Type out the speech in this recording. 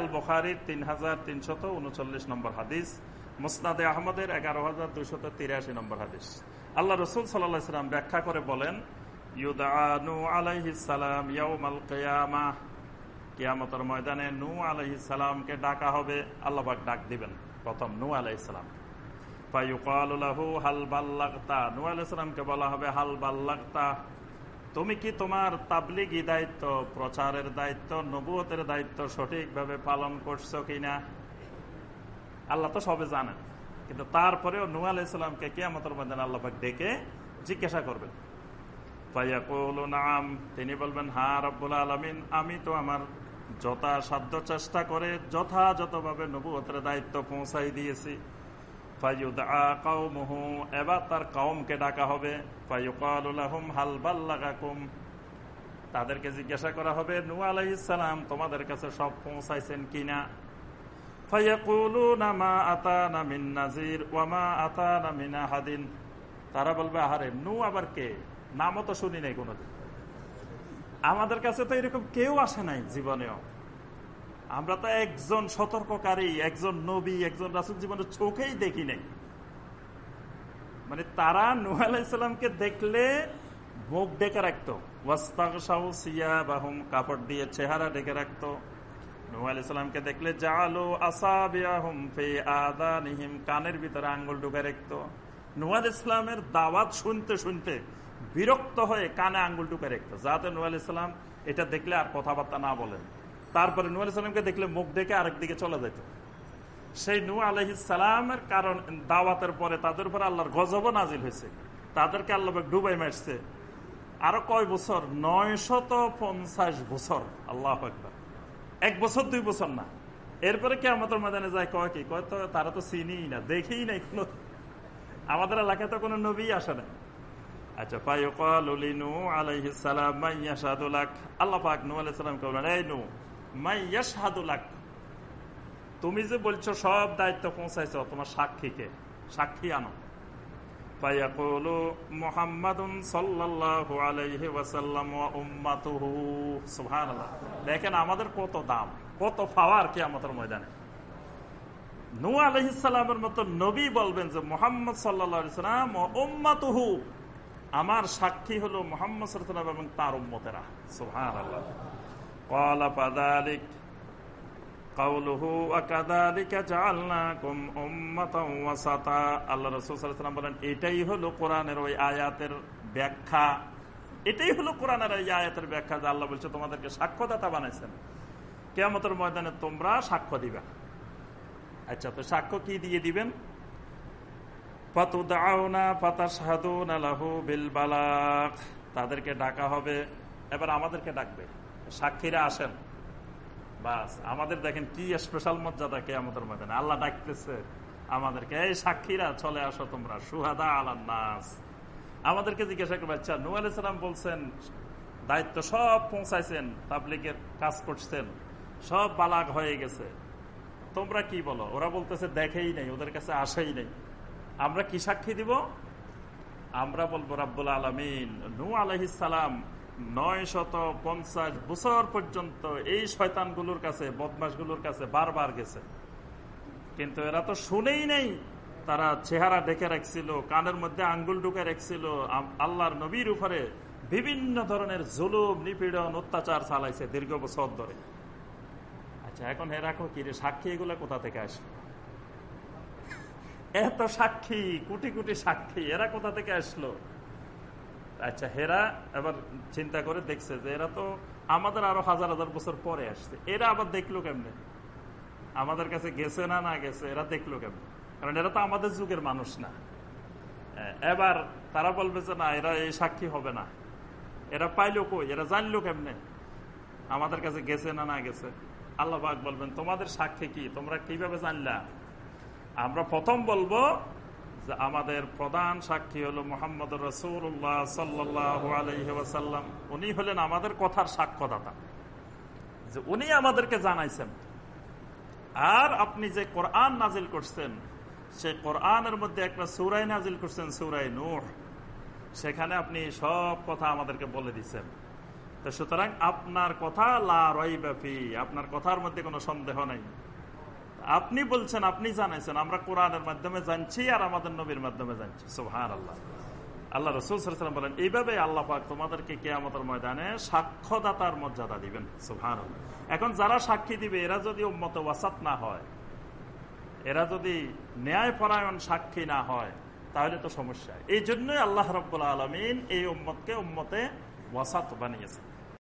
আল তিন হাজার নম্বর হাদিস এগারো হাজার তিরাশি নম্বর হাদিস। আল্লাহ রসুল সাল্লাম ব্যাখ্যা করে বলেন, ইউদানু ময়দানে নু আলাইহিসালামকে ডাকা হবে আল্লাহবাক ডাক দিবেন, প্রথম নু আলাইসালাম হাল বাল্লাগতা। নু বলা হবে হাল বাল্লাগতা। তুমি কি তোমার তাবলিগি দায়িত্ব, প্রচারের দায়িত্ব, নবুয়তের দায়িত্ব সঠিকভাবে পালন করছ কিনা? আল্লাহ তো সবে জানেন। কিন্তু তারপরেও নু আলাইসালামকে কিয়ামতের ময়দানে আল্লাহবাক ডেকে জিজ্ঞাসা করবেন। নাম তিনি বলবেন, হা রব্বুল আলমিন, আমি তো আমার যথাসাধ্য চেষ্টা করে যথাযথভাবে নবুয়তের দায়িত্ব পৌঁছাই দিয়েছি। এবার তার কৌমকে ডাকা হবে। তাদেরকে জিজ্ঞাসা করা হবে নু আলাইসালাম তোমাদের কাছে সব পৌঁছাইছেন কিনা? তারা বলবে, আহারে নু আবার কে? নামও তো শুনি নাই কোনোদিন। আমাদের কাছে তো এরকম কেউ আসে নাই জীবনেও। আমরা তো একজন সতর্ককারী, একজন নবী, একজন রাসুল জীবনের চোখেই দেখি নাই। মানে তারা নুহ আলাইসাল্লামকে দেখলে মুখ ডেকে রাখতো। কাপড় দিয়ে চেহারা ডেকে রাখতো। নুহ দেখলে জালো আসাবিয়াহুম ফে কানের ভিতরে আঙ্গুল ঢুকে রাখতো। নুহ ইসলামের দাওয়াত শুনতে শুনতে বিরক্ত হয়ে কানে আঙ্গুল ঢুকে রাখতো। যাতে নুহ আলাইসাল্লাম এটা দেখলে আর কথাবার্তা না বলেন তারপরে নু আলাইসালামকে দেখলে মুখ দেখে আরেক দিকে চলে যেত সেই নু আলহিসালামের কারণ দাওয়াতের পরে তাদের উপর আল্লাহর গজব নাজিল হয়েছে। তাদেরকে আল্লাহ ডুবাই মারছে। আরও কয় বছর? নয়শত পঞ্চাশ বছর। আল্লাহ একবার এক বছর, দুই বছর না। এরপরে কে আমাদের ময়দানে যায় কয় কি? কয় তো তারা তো চিনি না, দেখেই নাই কোনো। আমাদের এলাকায় তো কোনো নবী আসে না আচ্ছা আল্লাহ নু আলাইসালামকে বলেন এই নু তুমি যে বলছো, সব দায়িত্ব পৌঁছাইছ, তোমার সাক্ষীকে সাক্ষী আনো। দেখেন আমাদের কত দাম, কত পাওয়ার কি আমাদের ময়দানে নু আলহিসের মতো নবী বলবেন যে, মোহাম্মদ সাল্লাম উম্মাতুহু। আমার সাক্ষী হলো মোহাম্মদ এবং তার উম্মতেরা। সুহান আল্লাহ قال فذلك قوله وكذلك جعلناكم امه وسطا আল্লাহ রাসূল সাল্লাল্লাহু আলাইহি বলেন এটাই হলো কোরআনের ওই আয়াতের ব্যাখ্যা এটাই হলো কোরআনের এই আয়াতের ব্যাখ্যা যে আল্লাহ বলছে তোমাদেরকে সাক্ষ্যদাতা বানাইছেন কিয়ামতের ময়দানে তোমরা সাক্ষ্য দিবা আচ্ছা তো সাক্ষ্য কি দিয়ে দিবেন তাদেরকে ডাকা হবে এবার আমাদেরকে ডাকবে সাক্ষীরা আসেন। বাস, আমাদের দেখেন কি স্পেশাল মর্যাদা কে আমাদের মধ্যে আল্লাহ ডাকতেছে আমাদেরকে, এই সাক্ষীরা, চলে আসো তোমরা, সুহাদা আল্লাহ আমাদেরকে জিজ্ঞাসা করবে আচ্ছা নু আলাইসালাম বলছেন, দায়িত্ব সব পৌঁছাইছেন পাবলিকের কাজ করছেন, সব বালাগ হয়ে গেছে। তোমরা কি বলো? ওরা বলতেছে, দেখেই নেই, ওদের কাছে আসেই নেই। আমরা কি সাক্ষী দিব? আমরা বলব, রাব্বুল আলমিন নু আলহিসাম নয় শত পঞ্চাশ বছর পর্যন্ত এই শয়তানগুলোর কাছে বদমাসগুলোর কাছে বারবার গেছে। কিন্তু এরা তো শুনেই নেই। তারা চেহারা ডেকে রাখছিল, কানের মধ্যে আঙ্গুল ঢুকে রাখছিল আল্লাহর নবীর উপরে বিভিন্ন ধরনের জুলুম, নিপীড়ন, অত্যাচার চালাইছে দীর্ঘ বছর ধরে। আচ্ছা এখন রাখো কি রে? সাক্ষী এগুলো কোথা থেকে আসবে? এত সাক্ষী, কোটি কোটি সাক্ষী, এরা কোথা থেকে আসলো? আচ্ছা হেরা এবার চিন্তা করে দেখছে যে এরা তো আমাদের আরও হাজার হাজার বছর পরে আসছে। এরা আবার দেখল কেমনে? আমাদের কাছে গেছে না না গেছে, এরা দেখল কেমনে? কারণ এরা তো আমাদের যুগের মানুষ না। এবার তারা বলবে যে না, এরা এই সাক্ষী হবে না। এরা পাইলো কই? এরা জানলো কেমনে? আমাদের কাছে গেছে না না গেছে? আল্লাহ বলবেন, তোমাদের সাক্ষী কি? তোমরা কীভাবে জানলা? আমরা প্রথম বলব যে আমাদের প্রধান সাক্ষী হলো মোহাম্মদ রসুল্লাহ সাল্লাহ উনি হলেন আমাদের কথার সাক্ষ্যদাতা। যে উনি আমাদেরকে জানাইছেন। আর আপনি যে কোরআন নাজিল করছেন, সে কোরআনের মধ্যে একটা সুরাই নাজিল করছেন, সুরাই নূর সেখানে আপনি সব কথা আমাদেরকে বলে দিচ্ছেন। তো সুতরাং আপনার কথা লা রইবাফি আপনার কথার মধ্যে কোনো সন্দেহ নেই। আপনি বলছেন, আপনি জানাইছেন, আমরা কোরআনের মাধ্যমে জানছি আর আমাদের নবীর মাধ্যমে জানছি। সোহান আল্লাহ আল্লাহ রসুল রসুলাম বলেন এইভাবে আল্লাহ পাক তোমাদেরকে কেয়ামতের ময়দানে সাক্ষ্যদাতার মর্যাদা দিবেন। সোহান এখন যারা সাক্ষী দিবে, এরা যদি উম্মত ওয়াসাত না হয়, এরা যদি ন্যায় পরায়ণ সাক্ষী না হয়, তাহলে তো সমস্যা। এই জন্যই আল্লাহ রব্বুল্লা আলমিন এই উম্মতকে উম্মতে ওয়াসাত বানিয়েছেন।